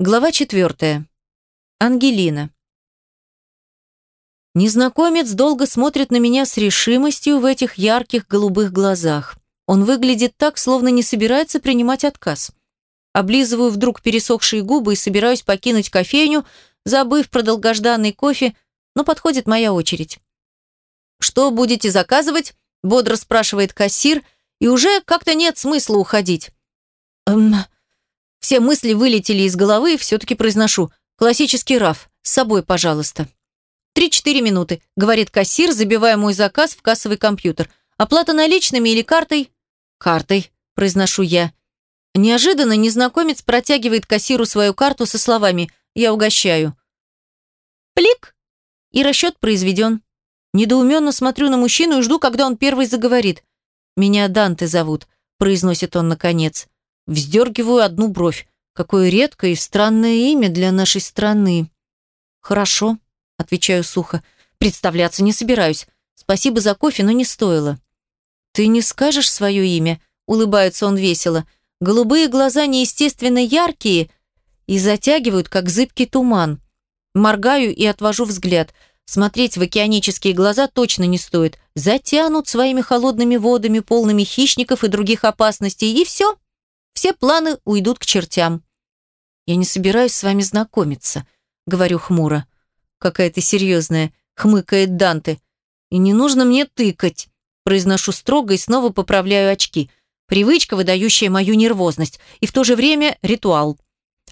Глава четвертая. Ангелина. Незнакомец долго смотрит на меня с решимостью в этих ярких голубых глазах. Он выглядит так, словно не собирается принимать отказ. Облизываю вдруг пересохшие губы и собираюсь покинуть кофейню, забыв про долгожданный кофе, но подходит моя очередь. «Что будете заказывать?» – бодро спрашивает кассир, и уже как-то нет смысла уходить. «Эм, все мысли вылетели из головы, и все-таки произношу. Классический раф. С собой, пожалуйста. «Три-четыре минуты», — говорит кассир, забивая мой заказ в кассовый компьютер. «Оплата наличными или картой?» «Картой», — произношу я. Неожиданно незнакомец протягивает кассиру свою карту со словами «Я угощаю». «Плик!» И расчет произведен. Недоуменно смотрю на мужчину и жду, когда он первый заговорит. «Меня Данте зовут», — произносит он наконец. Вздергиваю одну бровь. Какое редкое и странное имя для нашей страны. Хорошо, отвечаю сухо. Представляться не собираюсь. Спасибо за кофе, но не стоило. Ты не скажешь свое имя? Улыбается он весело. Голубые глаза неестественно яркие и затягивают, как зыбкий туман. Моргаю и отвожу взгляд. Смотреть в океанические глаза точно не стоит. Затянут своими холодными водами, полными хищников и других опасностей, и все. Все планы уйдут к чертям. Я не собираюсь с вами знакомиться, говорю хмуро. Какая ты серьезная, хмыкает Данте. И не нужно мне тыкать, произношу строго и снова поправляю очки. Привычка, выдающая мою нервозность, и в то же время ритуал.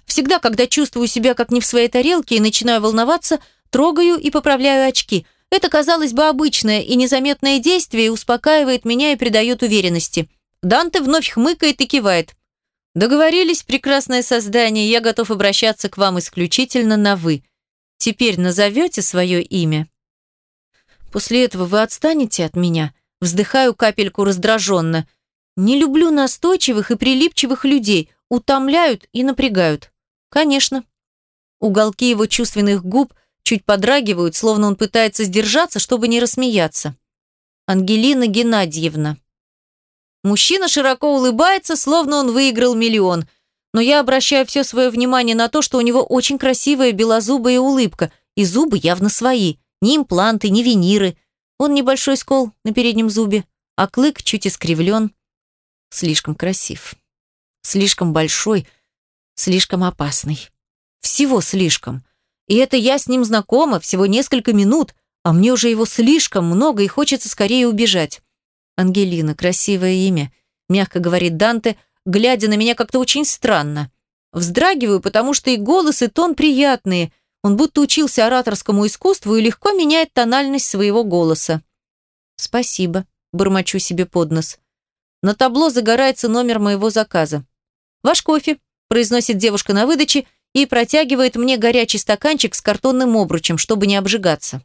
Всегда, когда чувствую себя как не в своей тарелке и начинаю волноваться, трогаю и поправляю очки. Это, казалось бы, обычное и незаметное действие успокаивает меня и придает уверенности. Данте вновь хмыкает и кивает. Договорились, прекрасное создание, я готов обращаться к вам исключительно на «вы». Теперь назовете свое имя? После этого вы отстанете от меня? Вздыхаю капельку раздраженно. Не люблю настойчивых и прилипчивых людей, утомляют и напрягают. Конечно. Уголки его чувственных губ чуть подрагивают, словно он пытается сдержаться, чтобы не рассмеяться. Ангелина Геннадьевна. Мужчина широко улыбается, словно он выиграл миллион. Но я обращаю все свое внимание на то, что у него очень красивая белозубая улыбка, и зубы явно свои. Ни импланты, ни виниры. Он небольшой скол на переднем зубе, а клык чуть искривлен. Слишком красив. Слишком большой, слишком опасный. Всего слишком. И это я с ним знакома всего несколько минут, а мне уже его слишком много и хочется скорее убежать. Ангелина, красивое имя, мягко говорит Данте, глядя на меня как-то очень странно. Вздрагиваю, потому что и голос, и тон приятные. Он будто учился ораторскому искусству и легко меняет тональность своего голоса. «Спасибо», – бормочу себе под нос. На табло загорается номер моего заказа. «Ваш кофе», – произносит девушка на выдаче и протягивает мне горячий стаканчик с картонным обручем, чтобы не обжигаться.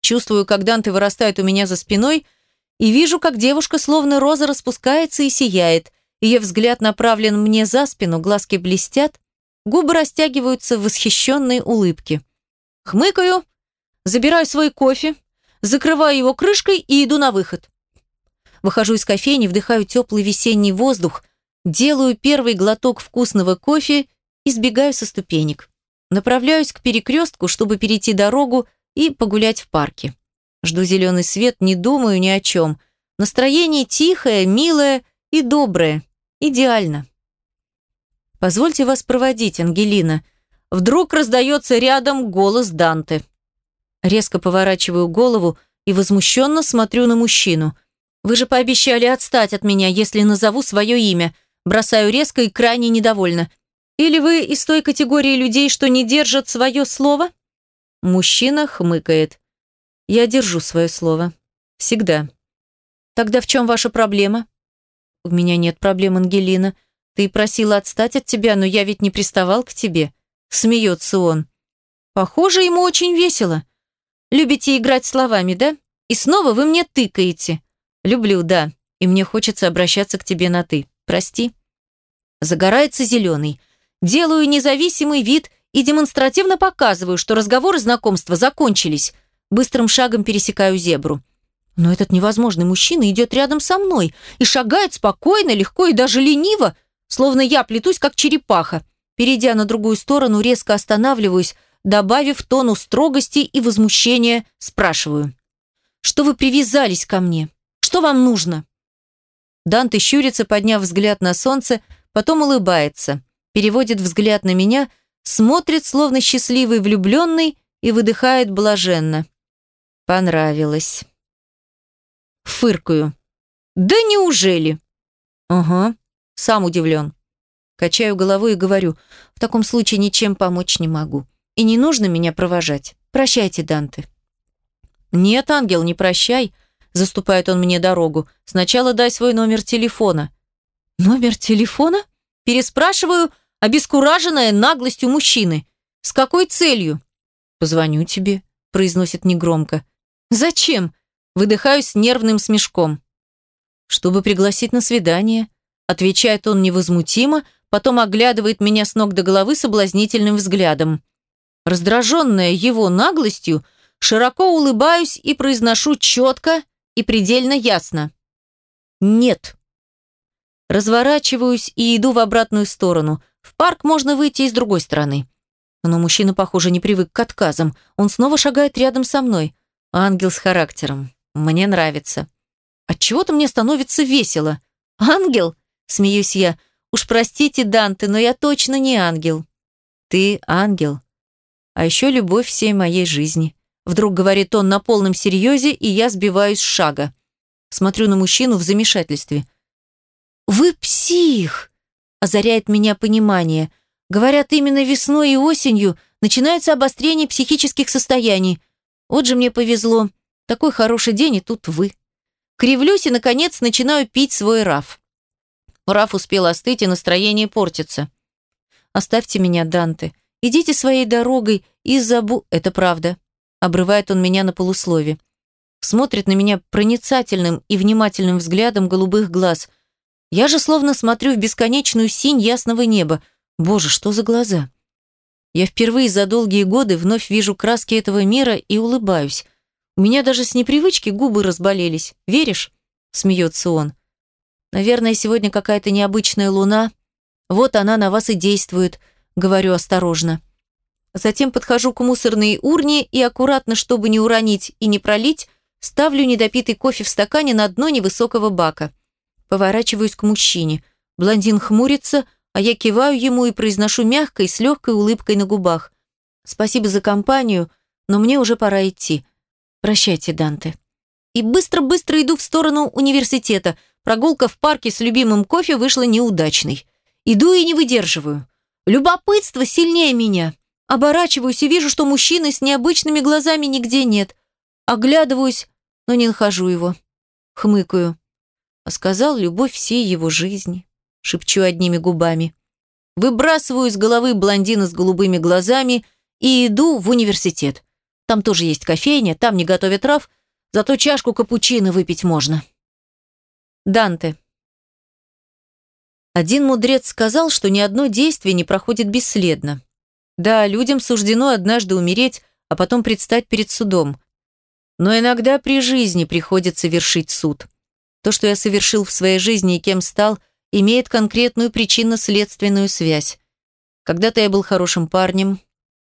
Чувствую, как Данте вырастает у меня за спиной – и вижу, как девушка словно роза распускается и сияет. Ее взгляд направлен мне за спину, глазки блестят, губы растягиваются в восхищенной улыбке. Хмыкаю, забираю свой кофе, закрываю его крышкой и иду на выход. Выхожу из кофейни, вдыхаю теплый весенний воздух, делаю первый глоток вкусного кофе и сбегаю со ступенек. Направляюсь к перекрестку, чтобы перейти дорогу и погулять в парке. Жду зеленый свет, не думаю ни о чем. Настроение тихое, милое и доброе. Идеально. «Позвольте вас проводить, Ангелина». Вдруг раздается рядом голос Данте. Резко поворачиваю голову и возмущенно смотрю на мужчину. «Вы же пообещали отстать от меня, если назову свое имя». Бросаю резко и крайне недовольна. «Или вы из той категории людей, что не держат свое слово?» Мужчина хмыкает. Я держу свое слово. Всегда. Тогда в чем ваша проблема? У меня нет проблем, Ангелина. Ты просила отстать от тебя, но я ведь не приставал к тебе. Смеется он. Похоже, ему очень весело. Любите играть словами, да? И снова вы мне тыкаете. Люблю, да. И мне хочется обращаться к тебе на «ты». Прости. Загорается зеленый. Делаю независимый вид и демонстративно показываю, что разговоры знакомства закончились – Быстрым шагом пересекаю зебру. Но этот невозможный мужчина идет рядом со мной и шагает спокойно, легко и даже лениво, словно я плетусь, как черепаха. перейдя на другую сторону, резко останавливаюсь, добавив тону строгости и возмущения, спрашиваю. «Что вы привязались ко мне? Что вам нужно?» Данте щурится, подняв взгляд на солнце, потом улыбается, переводит взгляд на меня, смотрит, словно счастливый влюбленный, и выдыхает блаженно. Понравилось. Фыркаю. Да неужели? Ага, сам удивлен. Качаю головой и говорю, в таком случае ничем помочь не могу. И не нужно меня провожать. Прощайте, Данте. Нет, ангел, не прощай. Заступает он мне дорогу. Сначала дай свой номер телефона. Номер телефона? Переспрашиваю, обескураженная наглостью мужчины. С какой целью? Позвоню тебе, произносит негромко. Зачем? Выдыхаю с нервным смешком. Чтобы пригласить на свидание, отвечает он невозмутимо, потом оглядывает меня с ног до головы соблазнительным взглядом. Раздраженная его наглостью, широко улыбаюсь и произношу четко и предельно ясно. Нет. Разворачиваюсь и иду в обратную сторону. В парк можно выйти и с другой стороны. Но мужчина, похоже, не привык к отказам. Он снова шагает рядом со мной. Ангел с характером. Мне нравится. Отчего-то мне становится весело. Ангел? Смеюсь я. Уж простите, Данте, но я точно не ангел. Ты ангел. А еще любовь всей моей жизни. Вдруг говорит он на полном серьезе, и я сбиваюсь с шага. Смотрю на мужчину в замешательстве. «Вы псих!» – озаряет меня понимание. Говорят, именно весной и осенью начинается обострение психических состояний. Вот же мне повезло. Такой хороший день, и тут вы. Кривлюсь и, наконец, начинаю пить свой раф. Раф успел остыть, и настроение портится. «Оставьте меня, Данте. Идите своей дорогой и забу...» Это правда. Обрывает он меня на полуслове. Смотрит на меня проницательным и внимательным взглядом голубых глаз. Я же словно смотрю в бесконечную синь ясного неба. Боже, что за глаза? Я впервые за долгие годы вновь вижу краски этого мира и улыбаюсь. У меня даже с непривычки губы разболелись. Веришь? Смеется он. Наверное, сегодня какая-то необычная луна. Вот она на вас и действует, говорю осторожно. Затем подхожу к мусорной урне и аккуратно, чтобы не уронить и не пролить, ставлю недопитый кофе в стакане на дно невысокого бака. Поворачиваюсь к мужчине. Блондин хмурится, а я киваю ему и произношу мягко и с легкой улыбкой на губах. «Спасибо за компанию, но мне уже пора идти. Прощайте, Данте». И быстро-быстро иду в сторону университета. Прогулка в парке с любимым кофе вышла неудачной. Иду и не выдерживаю. Любопытство сильнее меня. Оборачиваюсь и вижу, что мужчины с необычными глазами нигде нет. Оглядываюсь, но не нахожу его. Хмыкаю. А сказал любовь всей его жизни. Шепчу одними губами. Выбрасываю из головы блондина с голубыми глазами и иду в университет. Там тоже есть кофейня, там не готовят трав, зато чашку капучино выпить можно. Данте. Один мудрец сказал, что ни одно действие не проходит бесследно. Да, людям суждено однажды умереть, а потом предстать перед судом. Но иногда при жизни приходится вершить суд. То, что я совершил в своей жизни и кем стал, имеет конкретную причинно-следственную связь. Когда-то я был хорошим парнем,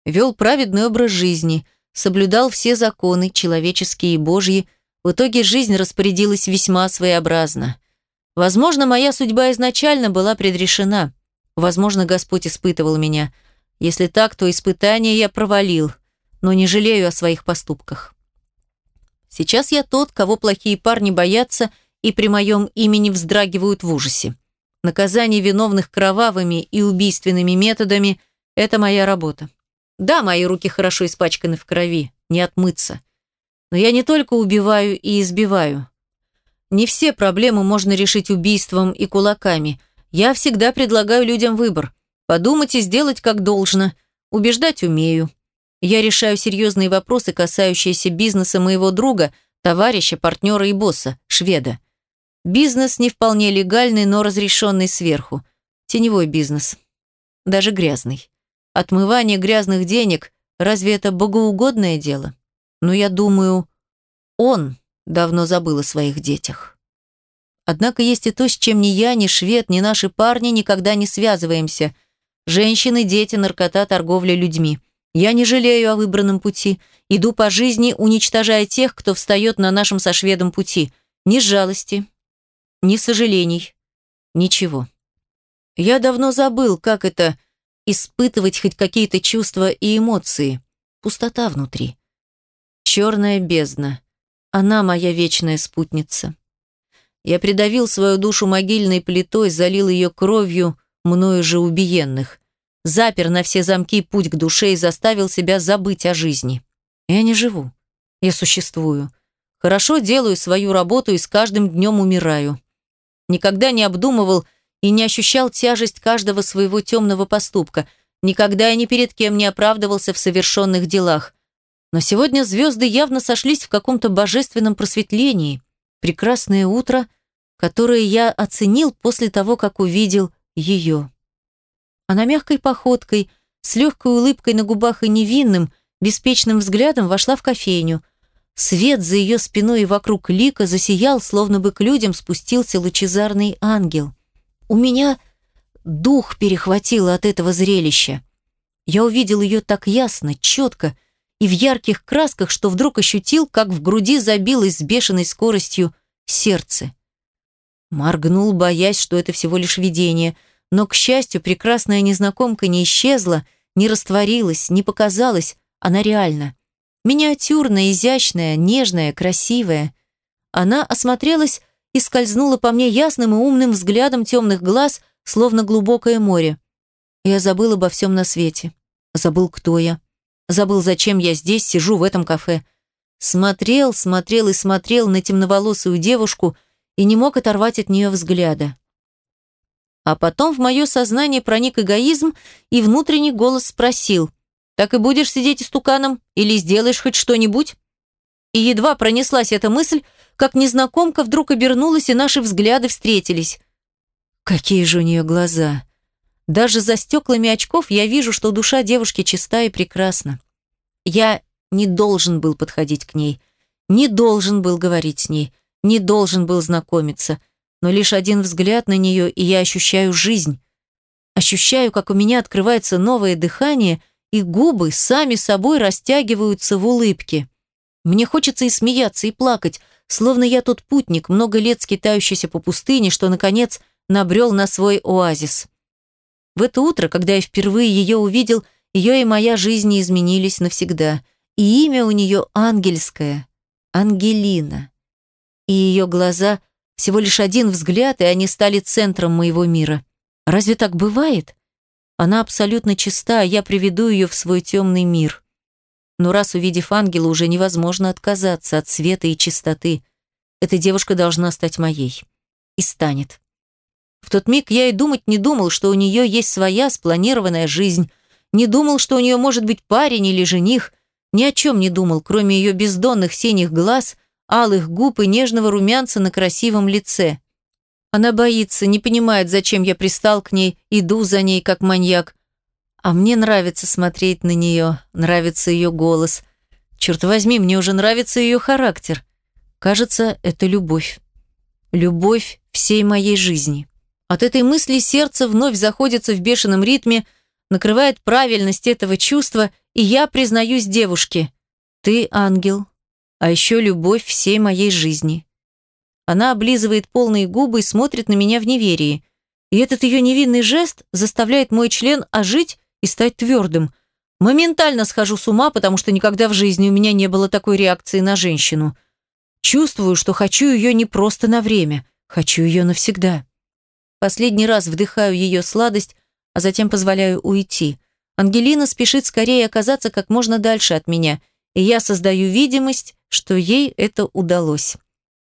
вел праведный образ жизни, соблюдал все законы, человеческие и божьи, в итоге жизнь распорядилась весьма своеобразно. Возможно, моя судьба изначально была предрешена. Возможно, Господь испытывал меня – если так, то испытание я провалил, но не жалею о своих поступках. Сейчас я тот, кого плохие парни боятся и при моем имени вздрагивают в ужасе. Наказание виновных кровавыми и убийственными методами – это моя работа. Да, мои руки хорошо испачканы в крови, не отмыться. Но я не только убиваю и избиваю. Не все проблемы можно решить убийством и кулаками. Я всегда предлагаю людям выбор – Подумать и сделать как должно. Убеждать умею. Я решаю серьезные вопросы, касающиеся бизнеса моего друга, товарища, партнера и босса, шведа. Бизнес не вполне легальный, но разрешенный сверху. Теневой бизнес. Даже грязный. Отмывание грязных денег – разве это богоугодное дело? Но я думаю, он давно забыл о своих детях. Однако есть и то, с чем ни я, ни швед, ни наши парни никогда не связываемся – Женщины, дети, наркота, торговля людьми. Я не жалею о выбранном пути. Иду по жизни, уничтожая тех, кто встает на нашем со шведом пути. Ни жалости, ни сожалений. Ничего. Я давно забыл, как это испытывать хоть какие-то чувства и эмоции. Пустота внутри. Черная бездна. Она моя вечная спутница. Я придавил свою душу могильной плитой, залил ее кровью мною же убиенных. Запер на все замки путь к душе и заставил себя забыть о жизни. Я не живу. Я существую. Хорошо делаю свою работу и с каждым днем умираю. Никогда не обдумывал и не ощущал тяжесть каждого своего темного поступка. Никогда я ни перед кем не оправдывался в совершенных делах. Но сегодня звезды явно сошлись в каком-то божественном просветлении. Прекрасное утро, которое я оценил после того, как увидел ее. Она мягкой походкой, с легкой улыбкой на губах и невинным, беспечным взглядом вошла в кофейню. Свет за ее спиной и вокруг лика засиял, словно бы к людям спустился лучезарный ангел. У меня дух перехватило от этого зрелища. Я увидел ее так ясно, четко и в ярких красках, что вдруг ощутил, как в груди забилось с бешеной скоростью сердце. Моргнул, боясь, что это всего лишь видение – но, к счастью, прекрасная незнакомка не исчезла, не растворилась, не показалась, она реальна. Миниатюрная, изящная, нежная, красивая. Она осмотрелась и скользнула по мне ясным и умным взглядом темных глаз, словно глубокое море. Я забыл обо всем на свете. Забыл, кто я. Забыл, зачем я здесь сижу в этом кафе. Смотрел, смотрел и смотрел на темноволосую девушку и не мог оторвать от нее взгляда. А потом в мое сознание проник эгоизм, и внутренний голос спросил, «Так и будешь сидеть истуканом? Или сделаешь хоть что-нибудь?» И едва пронеслась эта мысль, как незнакомка вдруг обернулась, и наши взгляды встретились. Какие же у нее глаза! Даже за стеклами очков я вижу, что душа девушки чиста и прекрасна. Я не должен был подходить к ней, не должен был говорить с ней, не должен был знакомиться – но лишь один взгляд на нее, и я ощущаю жизнь. Ощущаю, как у меня открывается новое дыхание, и губы сами собой растягиваются в улыбке. Мне хочется и смеяться, и плакать, словно я тот путник, много лет скитающийся по пустыне, что, наконец, набрел на свой оазис. В это утро, когда я впервые ее увидел, ее и моя жизнь изменились навсегда. И имя у нее ангельское – Ангелина. И ее глаза – всего лишь один взгляд, и они стали центром моего мира. Разве так бывает? Она абсолютно чиста, а я приведу ее в свой темный мир. Но раз увидев ангела, уже невозможно отказаться от света и чистоты. Эта девушка должна стать моей. И станет. В тот миг я и думать не думал, что у нее есть своя спланированная жизнь. Не думал, что у нее может быть парень или жених. Ни о чем не думал, кроме ее бездонных синих глаз – алых губ и нежного румянца на красивом лице. Она боится, не понимает, зачем я пристал к ней, иду за ней, как маньяк. А мне нравится смотреть на нее, нравится ее голос. Черт возьми, мне уже нравится ее характер. Кажется, это любовь. Любовь всей моей жизни. От этой мысли сердце вновь заходится в бешеном ритме, накрывает правильность этого чувства, и я признаюсь девушке. Ты ангел, а еще любовь всей моей жизни. Она облизывает полные губы и смотрит на меня в неверии. И этот ее невинный жест заставляет мой член ожить и стать твердым. Моментально схожу с ума, потому что никогда в жизни у меня не было такой реакции на женщину. Чувствую, что хочу ее не просто на время, хочу ее навсегда. Последний раз вдыхаю ее сладость, а затем позволяю уйти. Ангелина спешит скорее оказаться как можно дальше от меня, и я создаю видимость, что ей это удалось.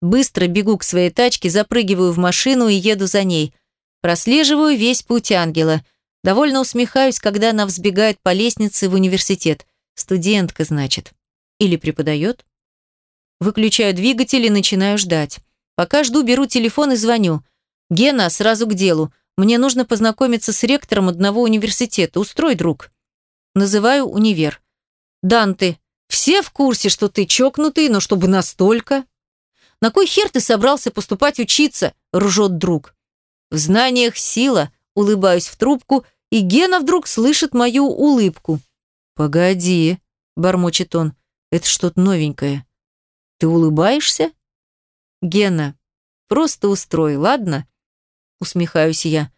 Быстро бегу к своей тачке, запрыгиваю в машину и еду за ней. Прослеживаю весь путь ангела. Довольно усмехаюсь, когда она взбегает по лестнице в университет. Студентка, значит. Или преподает. Выключаю двигатель и начинаю ждать. Пока жду, беру телефон и звоню. «Гена, сразу к делу. Мне нужно познакомиться с ректором одного университета. Устрой, друг». Называю универ. «Данте, все в курсе, что ты чокнутый, но чтобы настолько. На кой хер ты собрался поступать учиться? Ржет друг. В знаниях сила, улыбаюсь в трубку и Гена вдруг слышит мою улыбку. «Погоди», – бормочет он, – «это что-то новенькое. Ты улыбаешься?» «Гена, просто устрой, ладно?» Усмехаюсь я.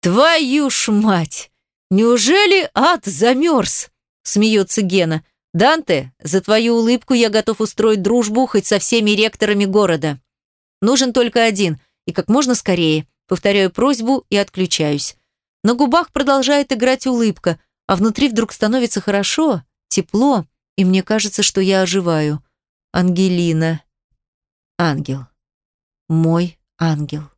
«Твою ж мать! Неужели ад замерз?» Смеется Гена. «Данте, за твою улыбку я готов устроить дружбу хоть со всеми ректорами города. Нужен только один, и как можно скорее. Повторяю просьбу и отключаюсь. На губах продолжает играть улыбка, а внутри вдруг становится хорошо, тепло, и мне кажется, что я оживаю. Ангелина. Ангел. Мой ангел.